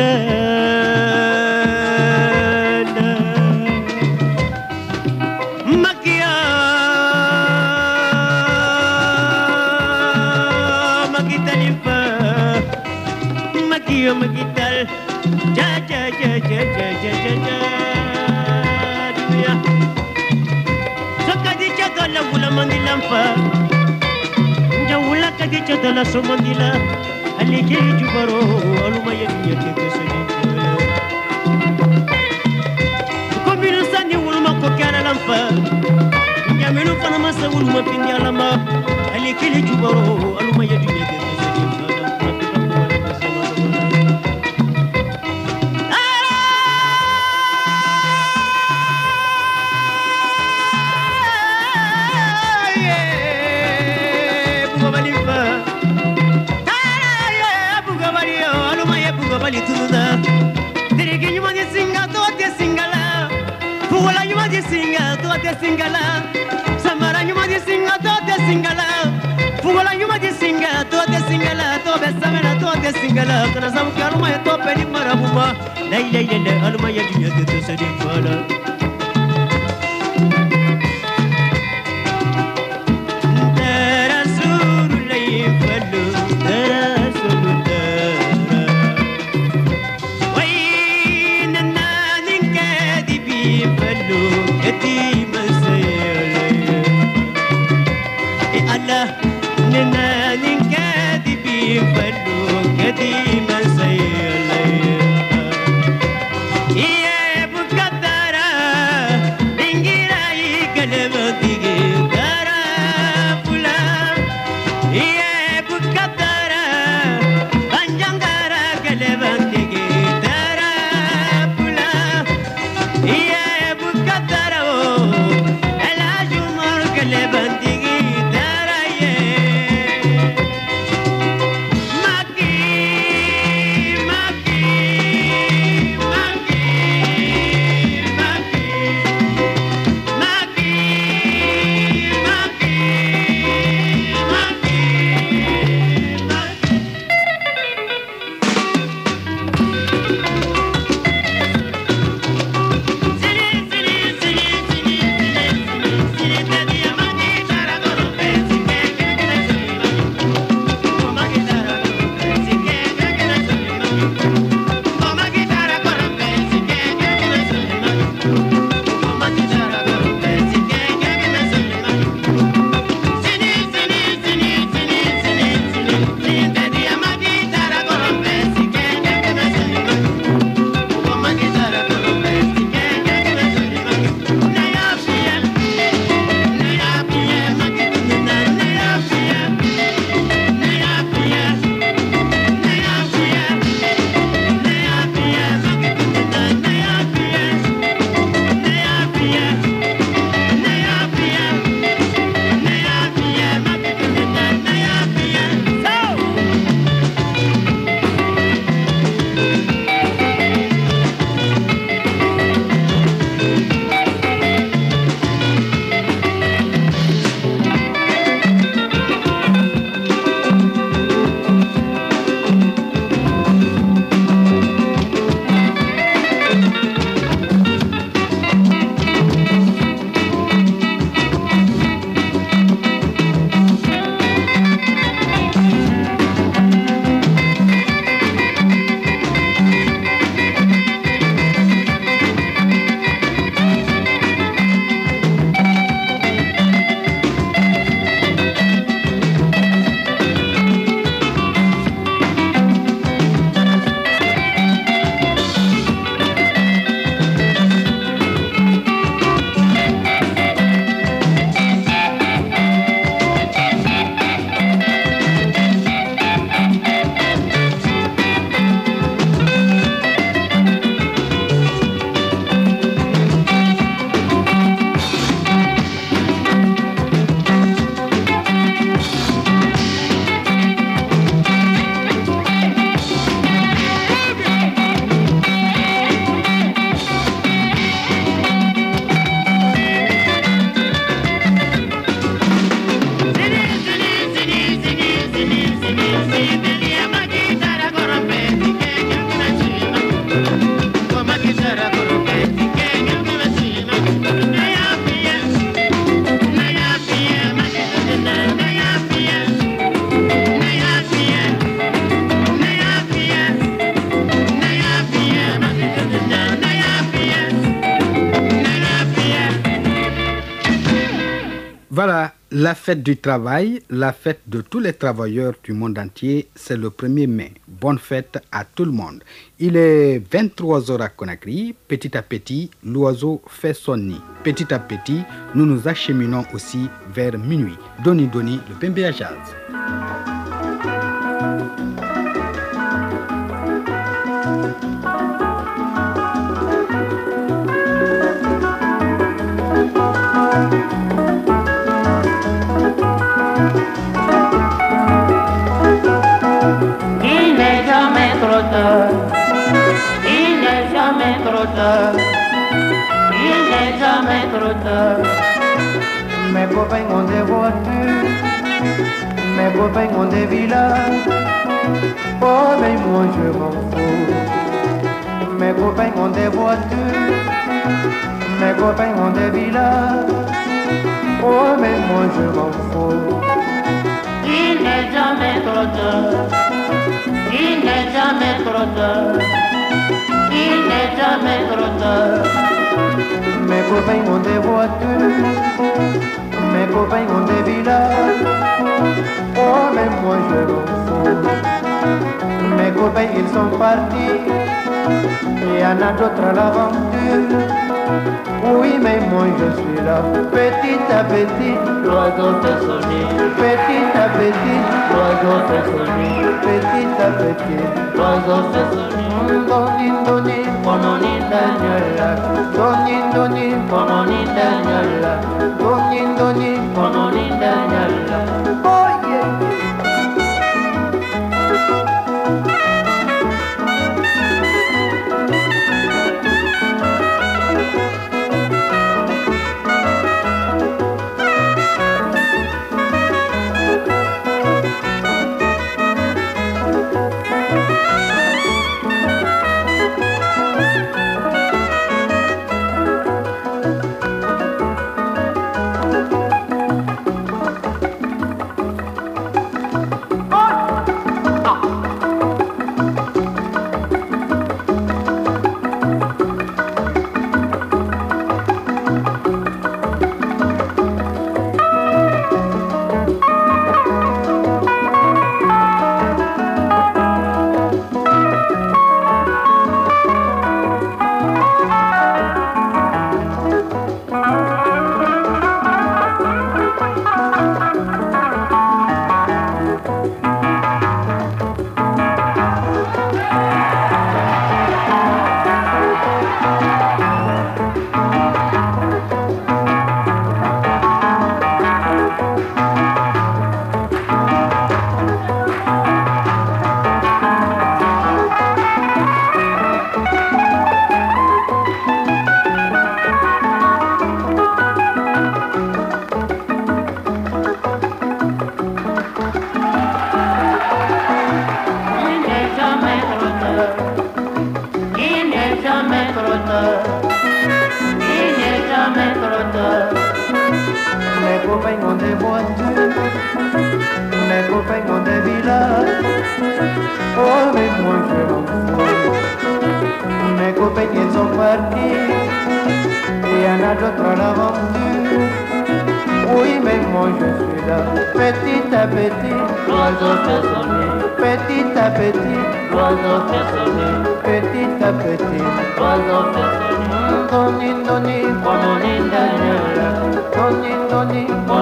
جانا Makia Makita lipa Makia oh, Makita Ja ja ja ja ja ja ja ja. Dunia Sokadi chagala gula Jangan lupa like, share dan subscribe alike jubaro aluma yemi yete kesoni kobinu sani wuluma ko kana lampa nyaminu fana masa wuluma pinyalama alike jubaro aluma yete di singala samara ɲuman di singa to tɛ singala fugola ɲuman di singa to tɛ singala to bɛ samɛna to tɛ singala kana sabu kɛ aluma ye to bɛ ni marabu ma layilayilɛ aluma ye duɲɛ tɛ tɛ sɛden fa la fête du travail, la fête de tous les travailleurs du monde entier, c'est le 1er mai. Bonne fête à tout le monde. Il est 23h à Conakry. Petit à petit, l'oiseau fait son nid. Petit à petit, nous nous acheminons aussi vers minuit. Doni Doni, le Pembe Jazz. Il n'est jamais trop tard, il n'est jamais trop tard. Mes copains ont des voitures, mes copains ont des villas, oh mais moi je m'en fous. Mes copains ont des voitures, mes copains ont des villas, oh mais moi je m'en fous. Il n'est jamais trop tard. Il n'est jamais trop tard. Il n'est jamais trop tard. Mes copains ont des voitures. Mes copains ont des villas. Oh, mais moi je m'en. Mes copains ils sont partis. Il y en a d'autres à l'aventure. Oui, mais moi je suis là. Petit à petit, l'oiseau fait sonner. Petit à petit, l'oiseau fait sonner. Petit à petit, l'oiseau fait sonner. Doni, doni, bononi, daniela. Doni, doni, bononi, daniela. Doni, doni, bononi, daniela.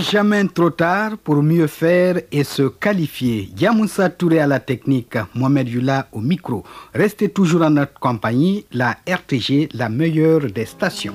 jamais trop tard pour mieux faire et se qualifier. Yamoussa Touré à la technique, Mohamed Yula au micro. Restez toujours en notre compagnie, la RTG, la meilleure des stations.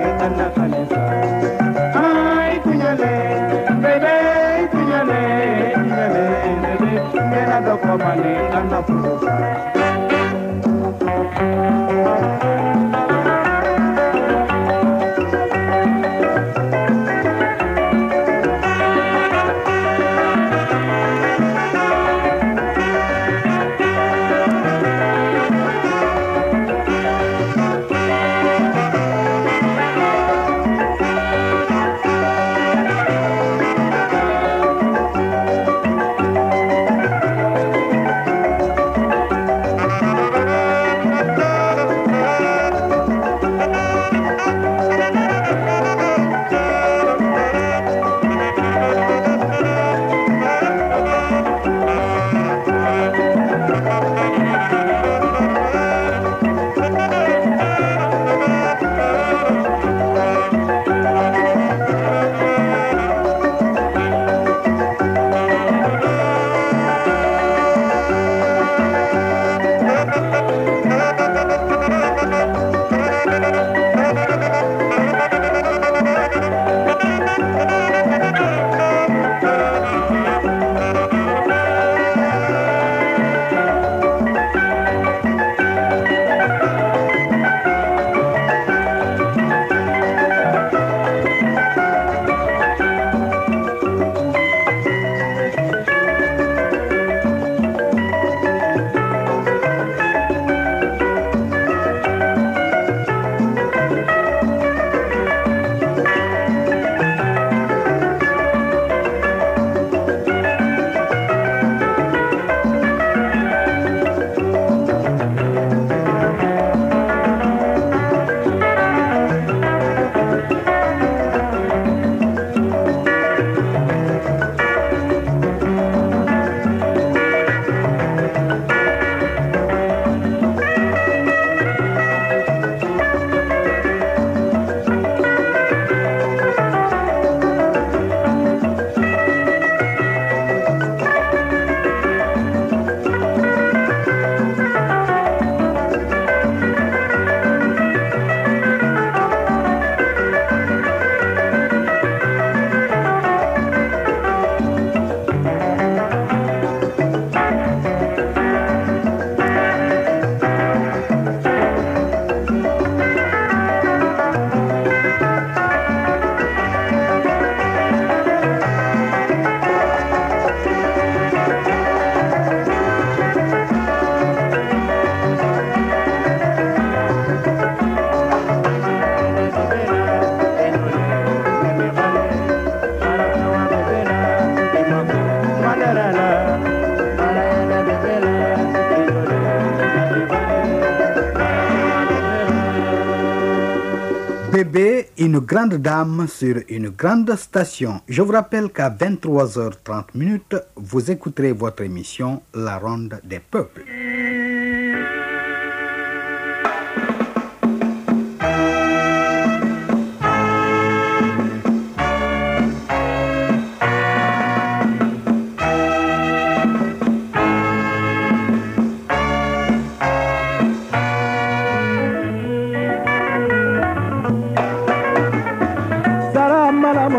une grande dame sur une grande station. Je vous rappelle qu'à 23h30 minutes, vous écouterez votre émission La Ronde des Peuples.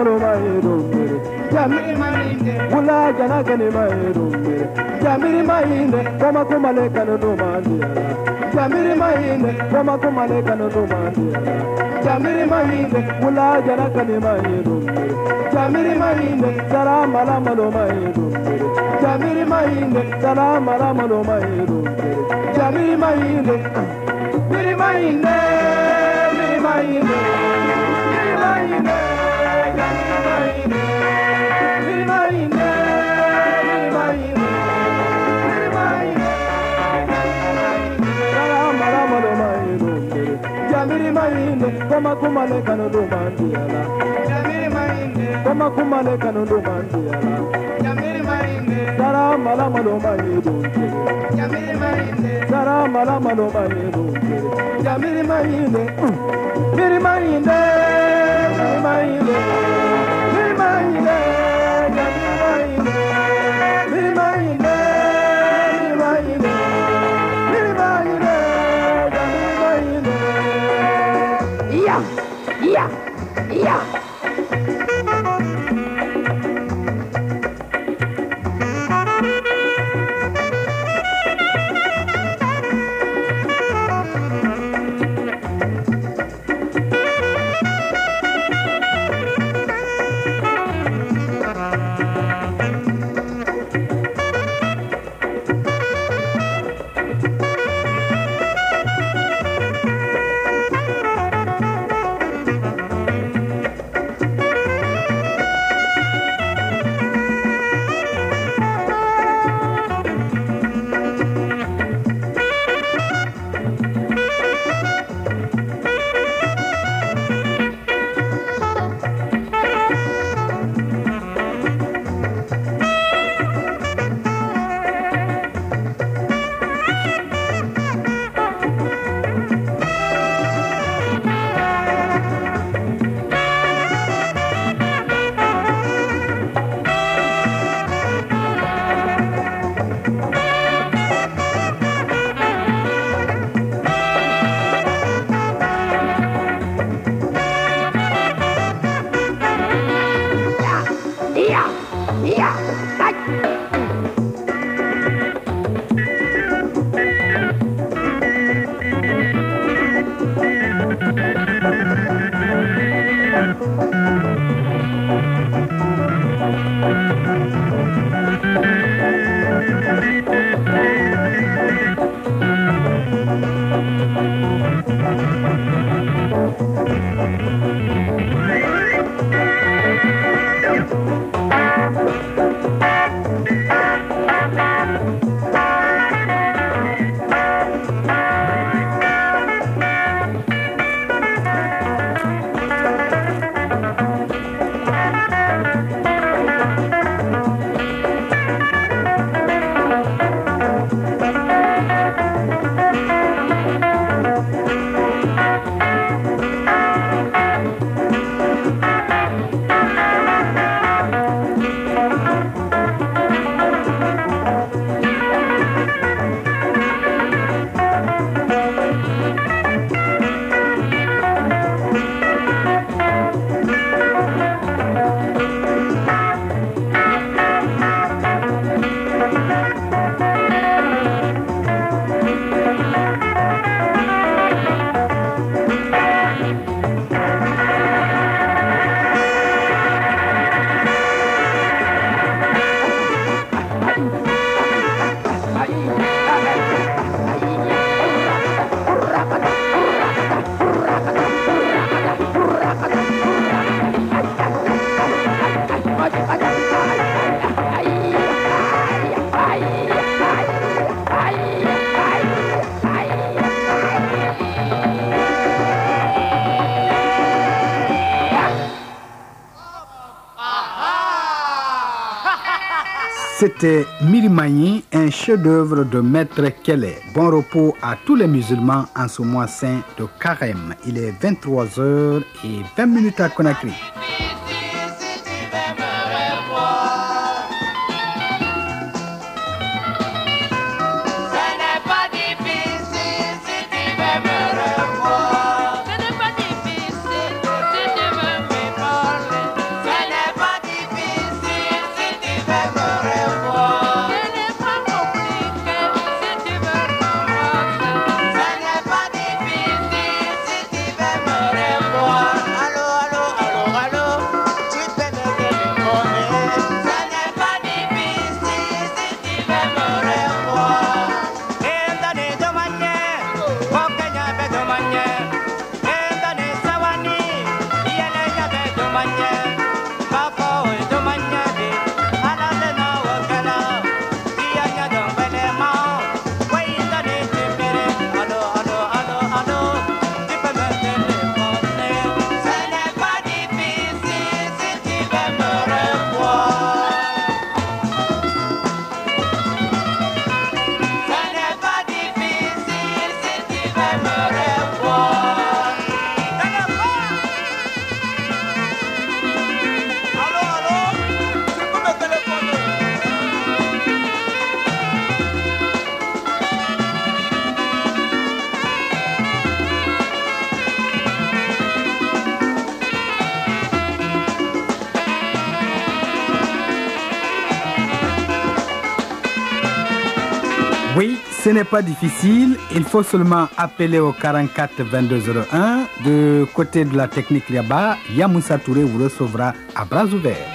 gani ma yirumere jamiri ma yinde wula jana gani ma yirumere jamiri ma yinde kumale kanu no ma jamiri ma yinde kumale kanu no ma jamiri ma yinde wula jana gani ma yirumere jamiri ma yinde sara mala malo ma yirumere jamiri ma yinde sara mala malo ma yirumere jamiri ma jamiri ma jamiri ma Kama kumale kanondo mandiyala. Jamiri mainde. Kama kumale kanondo mandiyala. Jamiri mainde. Sara mala malo mani dunke. Jamiri mainde. Sara mala malo mani dunke. Jamiri mainde. Miri mainde. Miri mainde. Yeah. Un chef-d'œuvre de Maître Kelly. Bon repos à tous les musulmans en ce mois saint de Carême. Il est 23h et 20 minutes à Conakry. pas difficile, il faut seulement appeler au 44 2201. De côté de la technique là-bas, Yamoussa Touré vous recevra à bras ouverts.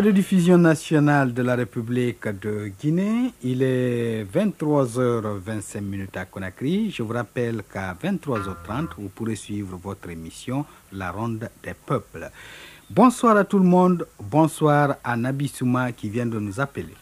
radiodiffusion nationale de la République de Guinée, il est 23h25 à Conakry. Je vous rappelle qu'à 23h30, vous pourrez suivre votre émission La Ronde des Peuples. Bonsoir à tout le monde, bonsoir à Nabi Souma qui vient de nous appeler.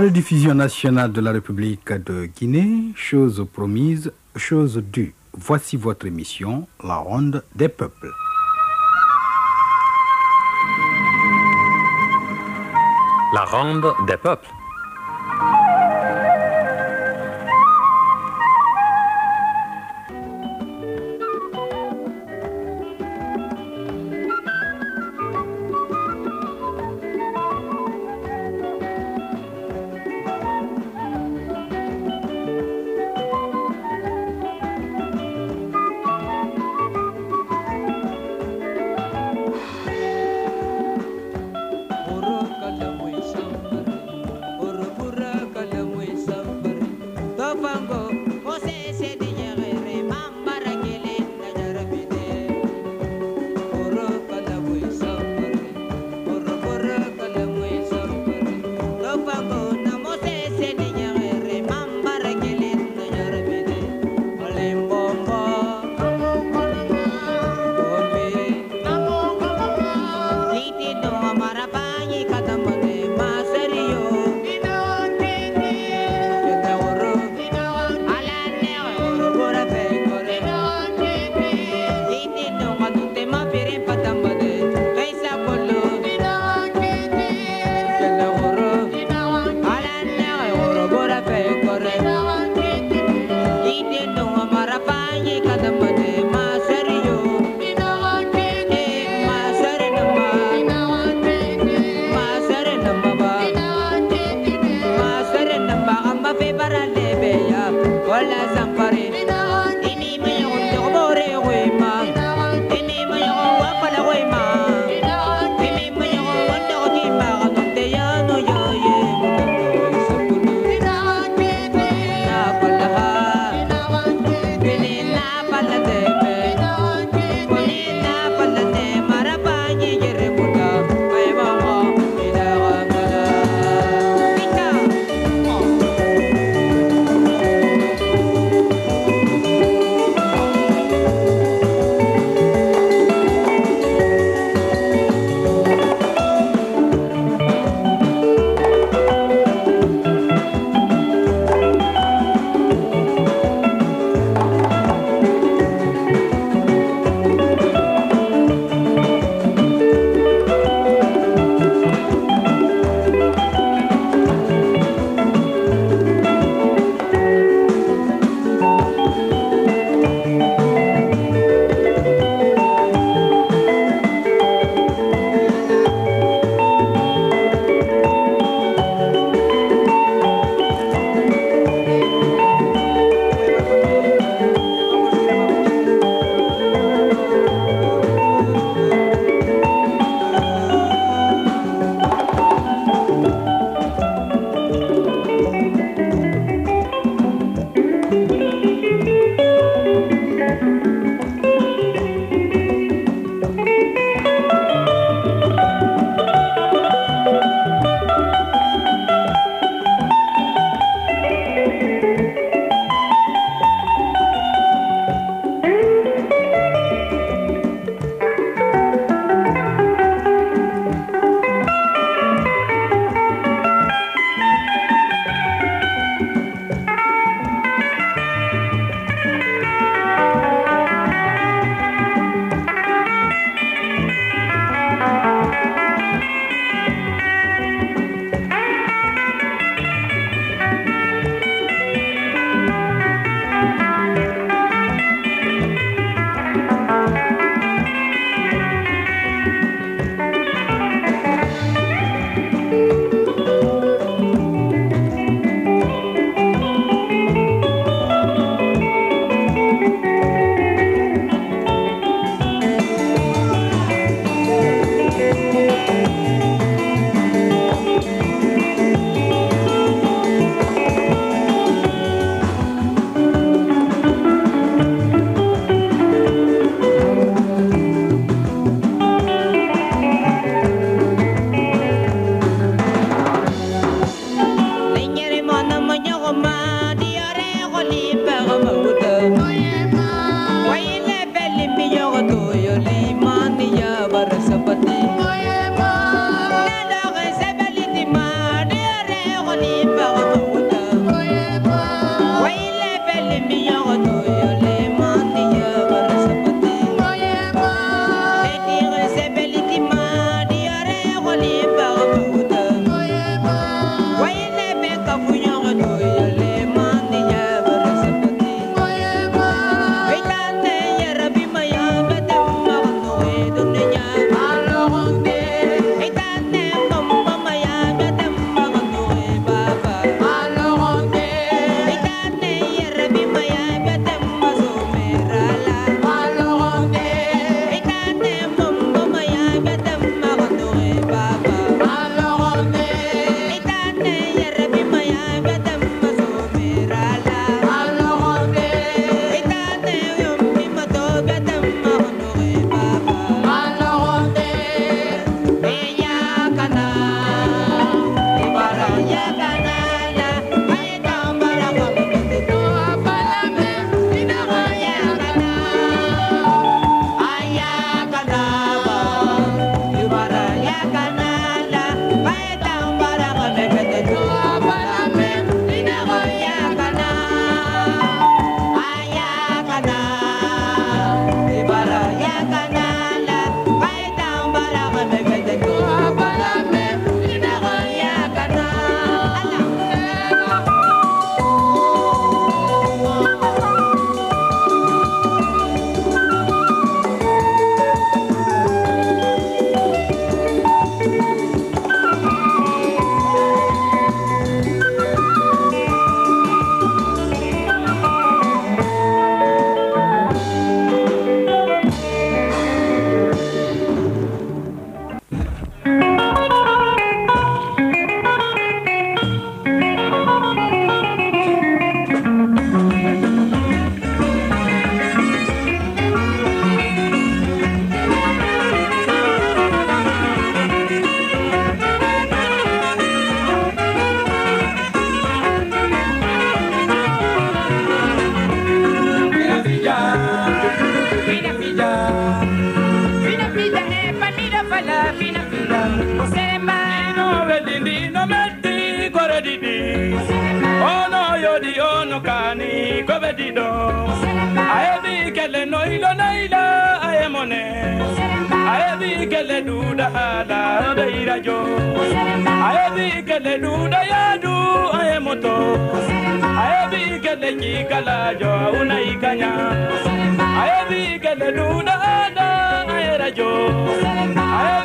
Radiodiffusion nationale de la République de Guinée, chose promise, chose due. Voici votre émission, La Ronde des Peuples. La ronde des peuples.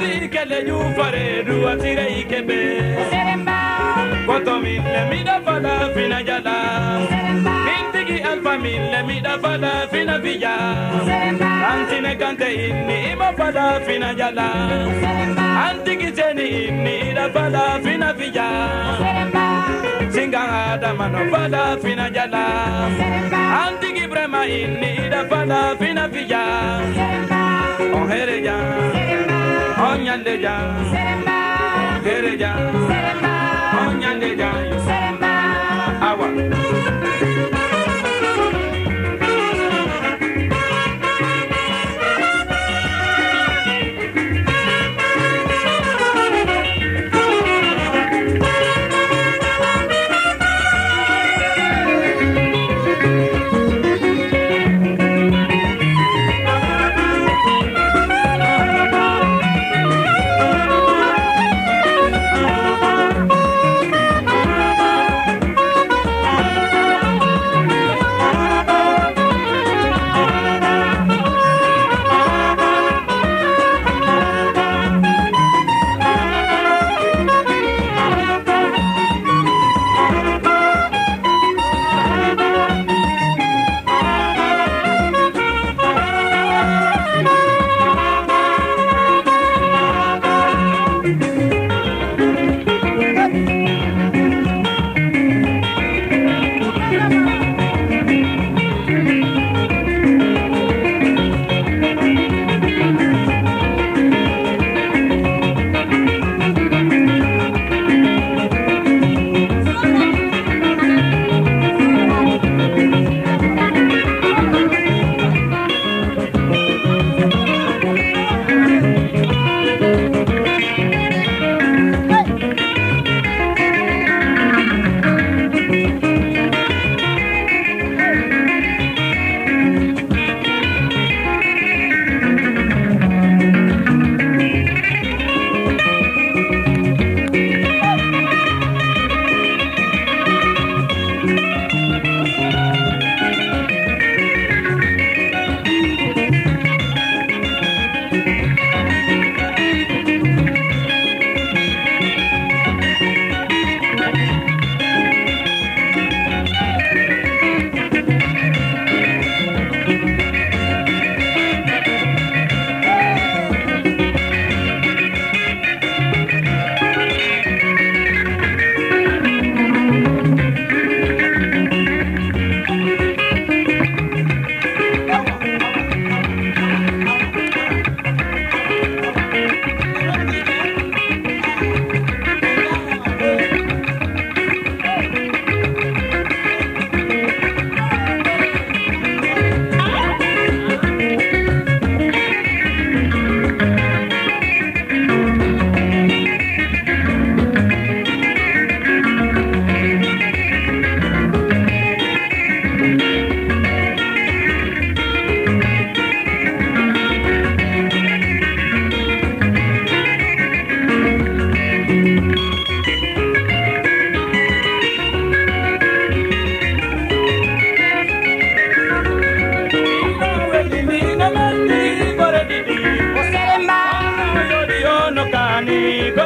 Ayebi kele yufare du atire ikebe koto mille mida fala fina jala Mintigi alfa mille mida fala fina vija. Antine kante inni ima fala fina jala Antigi zeni inni ida fala fina vija. Singa adama no fala fina jala Antigi brema inni ida fala fina vija. On here ja Onyandeja, Seremba, Dereja, Seremba, Awa.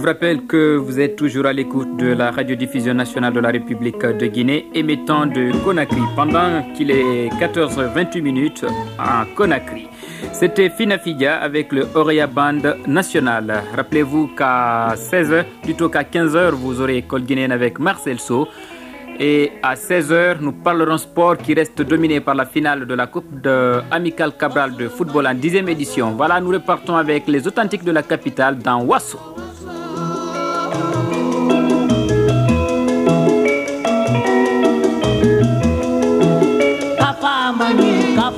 vous rappelle que vous êtes toujours à l'écoute de la radiodiffusion nationale de la République de Guinée, émettant de Conakry pendant qu'il est 14h28 minutes à Conakry. C'était Finafidia avec le Orea Band national. Rappelez-vous qu'à 16h, plutôt qu'à 15h, vous aurez École guinéenne avec Marcel So. Et à 16h, nous parlerons sport qui reste dominé par la finale de la Coupe de Amical Cabral de football en 10e édition. Voilà, nous repartons avec les authentiques de la capitale dans Wasso.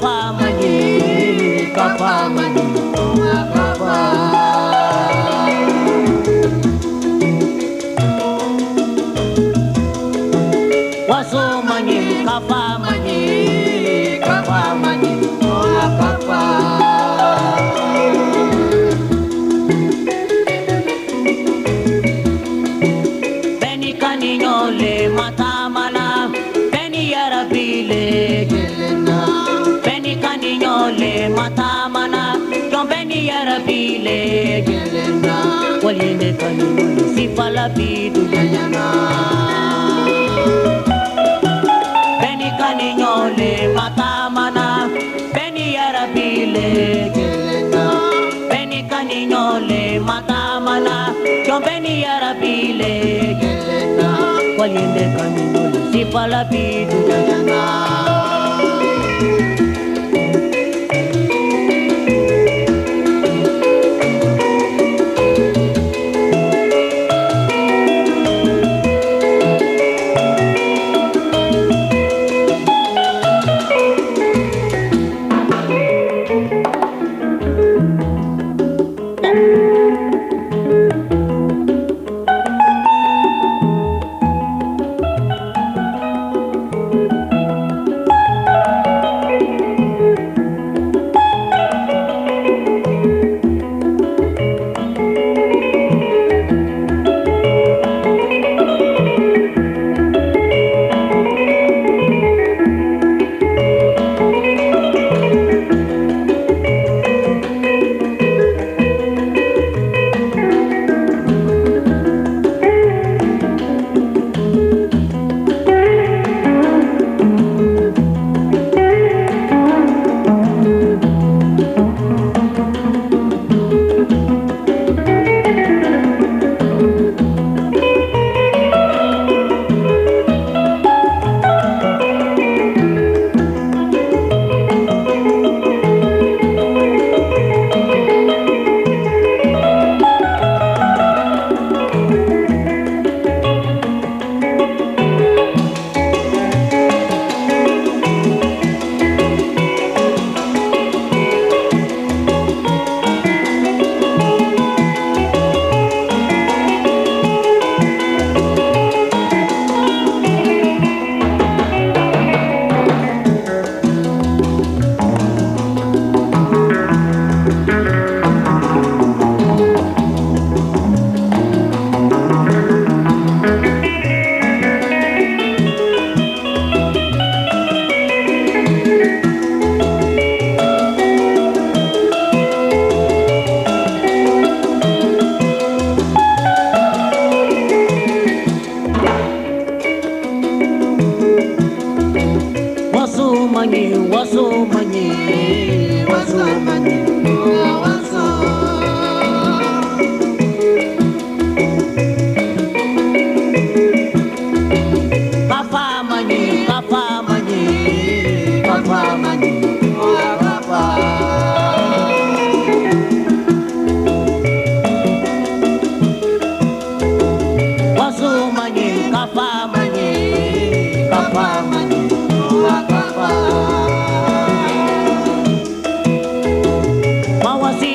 Papa Mani, Papa Mani. son venía a la pile cual en el camino lo sepa la vida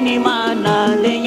ni manale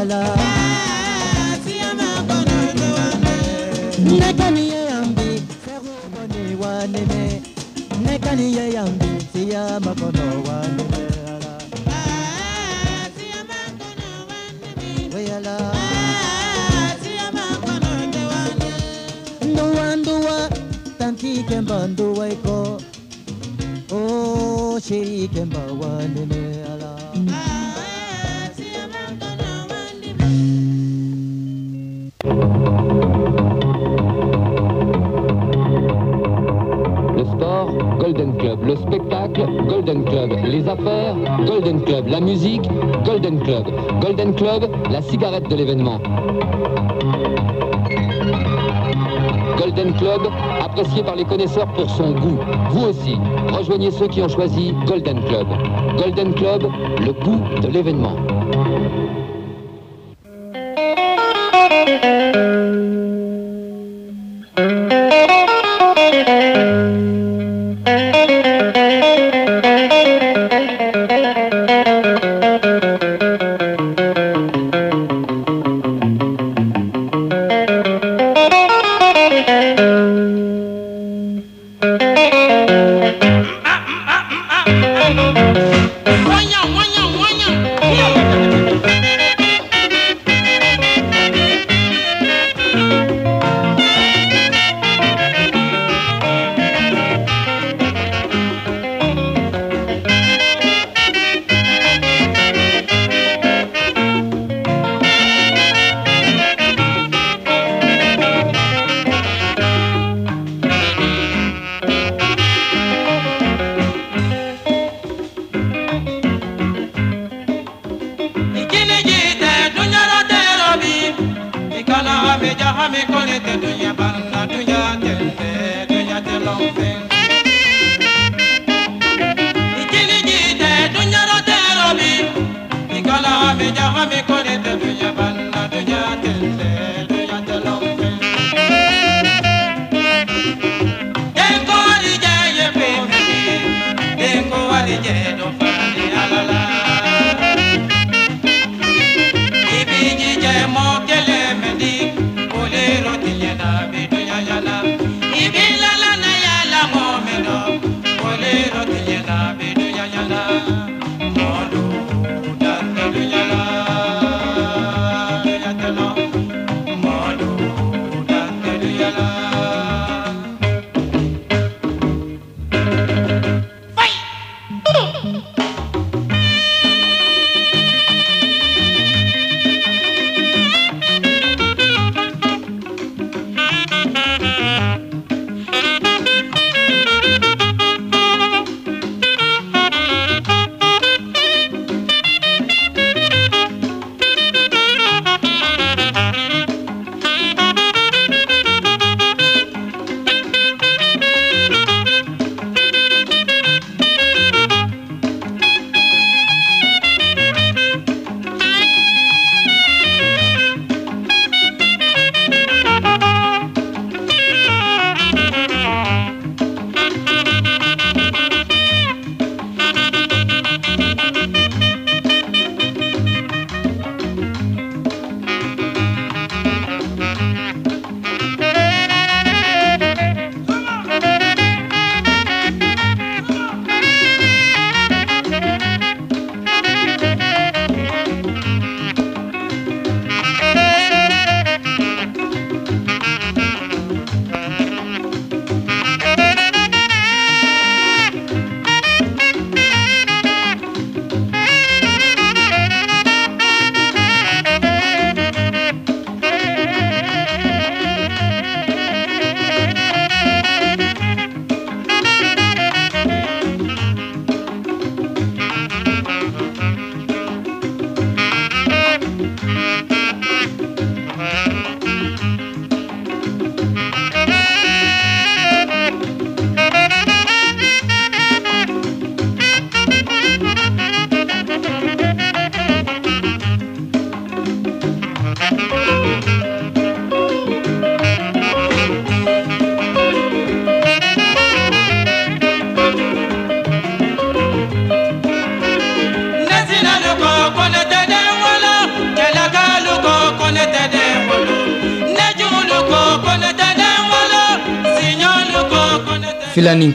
yala. Ne kani ye yambi fɛko boni wa ne ye yambi siya ma kɔnɔ wa ne mɛ ala. Siya ma kɔnɔ wa ne mɛ. We yala. Siya ma kɔnɔ. Nduwa nduwa tanki kɛnba nduwa ikɔ. Oh, shiri kɛnba wa. Golden Club. Le spectacle, Golden Club. Les affaires, Golden Club. La musique, Golden Club. Golden Club, la cigarette de l'événement. Golden Club, apprécié par les connaisseurs pour son goût. Vous aussi, rejoignez ceux qui ont choisi Golden Club. Golden Club, le goût de l'événement.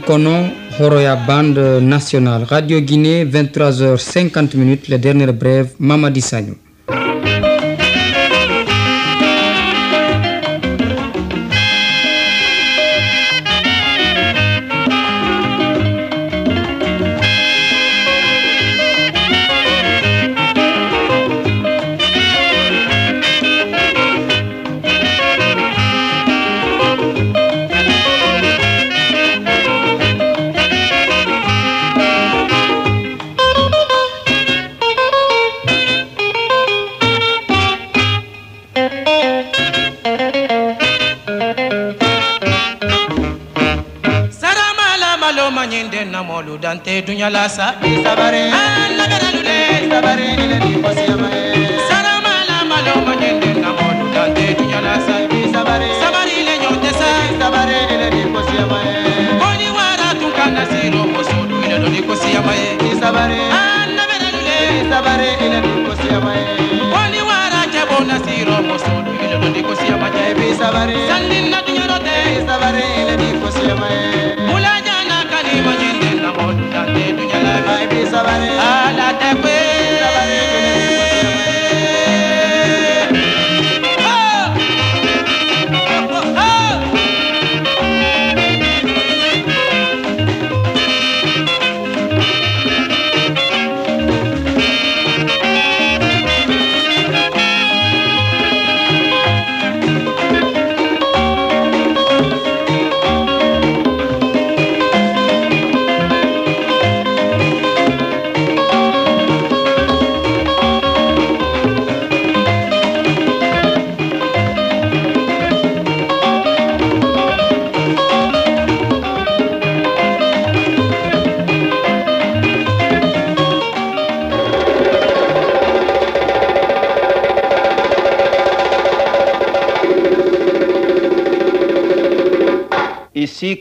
Filani Kono, Horoya Bande Nationale, Radio Guinée, 23h50 minutes, les dernières brèves, Mamadi Sagnou. te duñu la sa sabare. Ah, Gara lule, sabare ni le ko siyama salama la malo mo nyende na mo du ta te duñu la sa sabare. Sabari le nyon te sa sabare ni le ko siyama koni wara tun kana siro mo so du ile do ni ko siyama sabare. Ah, Alagaralu le. Sabare ni le ko siyama koni wara jabo na siro mo so du ile do ni ko siyama sabare. Sandin na duñu ro te. Sabare ile ni ko siyama mulanya na kalima Ala tẹ pé.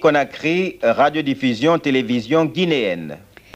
Conakry, radiodiffusion télévision guinéenne.